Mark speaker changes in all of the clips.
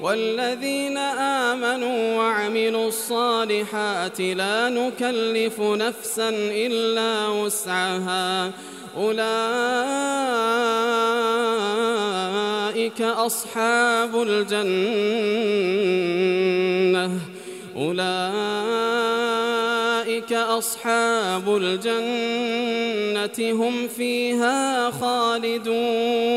Speaker 1: والذين آمنوا وعملوا الصالحات لا نكلف نفسا إلا وسعها. أولئك أصحاب الجنة. أولئك أصحاب الجنة هم فيها خالدون.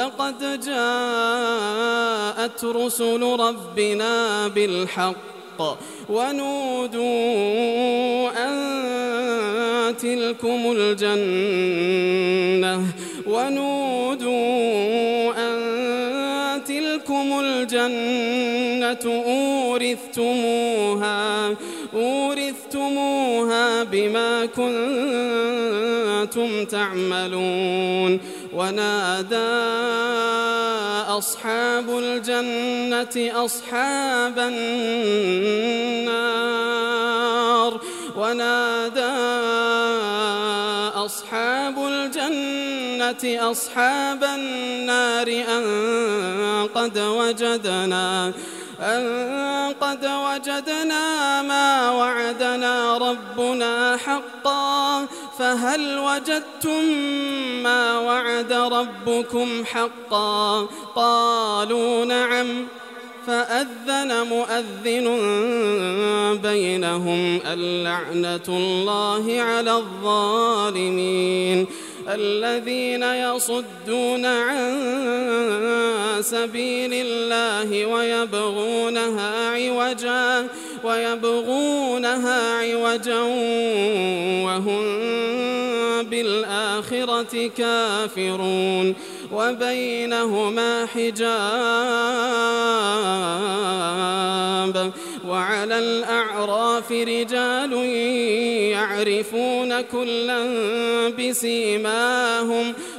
Speaker 1: لقد جاءت رسل ربنا بالحق ونودوا أن تلكم الجنة ونودوا أن تلكم الجنة أورثتموها أورثتموها بما كنتم تعملون. ونادى أصحاب الجنة أصحاب النار. ونادى أصحاب الجنة أصحاب النار أن قد وجدنا أن قد وجدنا ما وعدنا ربنا حقا. فهل وجدتم ما وعد ربكم حقا؟ قالوا نعم. فأذن مؤذن بينهم اللعنة الله على الظالمين الذين يصدون عن سبيل الله ويبغونها عوجا ويبغونها عوجا وهم بالآخرة كافرون وبينهما حجاب وعلى الأعراف رجال يعرفون كلا بسيماهم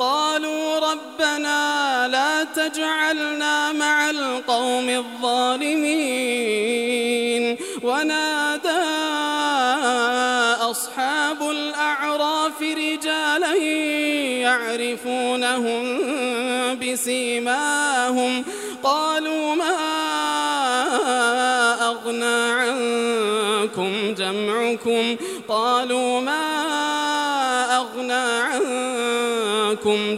Speaker 1: قالوا ربنا لا تجعلنا مع القوم الظالمين ونادى أصحاب الأعراف رجالا يعرفونهم بسيماهم قالوا ما أغنى عنكم جمعكم قالوا ما أغنى عنكم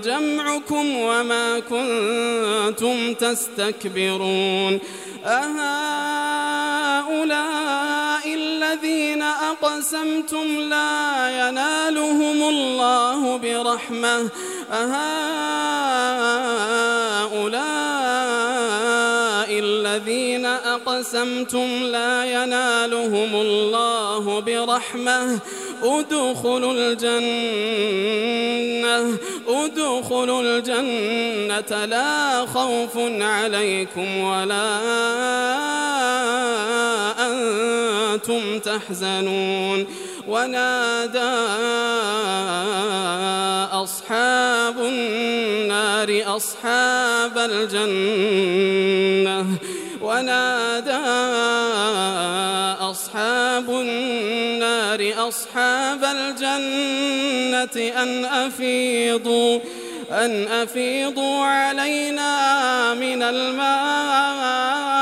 Speaker 1: جمعكم وما كنتم تستكبرون أهؤلاء الذين أقسمتم لا ينالهم الله برحمة أهؤلاء الذين أقسمتم لا ينالهم الله برحمة ادخلوا الجنة ادخلوا الجنة. لا خوف عليكم ولا أنتم تحزنون. ونادى أصحاب النار أصحاب الجنة. ونادى أصحاب النار أصحاب الجنة أن أفيضوا أن أفيضوا علينا من الماء.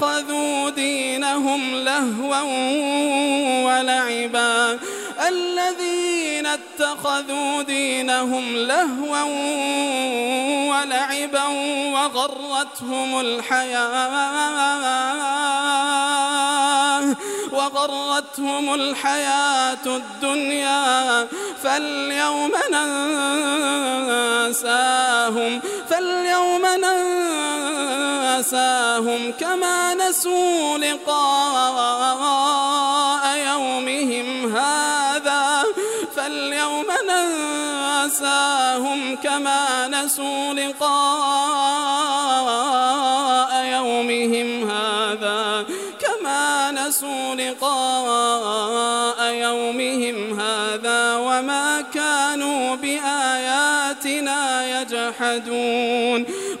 Speaker 1: اتخذوا دينهم لهوا ولعبا. الذين اتخذوا دينهم لهوا ولعبا وغرتهم الحياة وغرتهم الحياة الدنيا. فاليوم ننساهم فاليوم ننساهم. كما نسوا لقاء يومهم هذا. فاليوم ننساهم كما نسوا لقاء يومهم هذا. كما نسوا لقاء يومهم هذا وما كانوا بآياتنا يجحدون.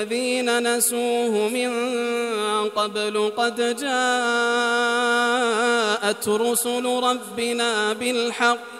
Speaker 1: الذين نسوه من قبل قد جاءت رسل ربنا بالحق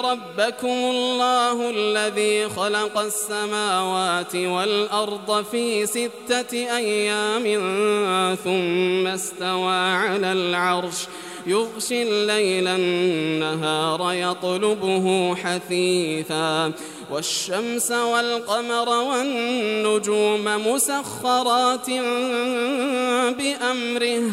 Speaker 1: ربكم الله الذي خلق السماوات والأرض في ستة أيام ثم استوى على العرش. يغشي الليل النهار يطلبه حثيثا. والشمس والقمر والنجوم مسخرات بأمره.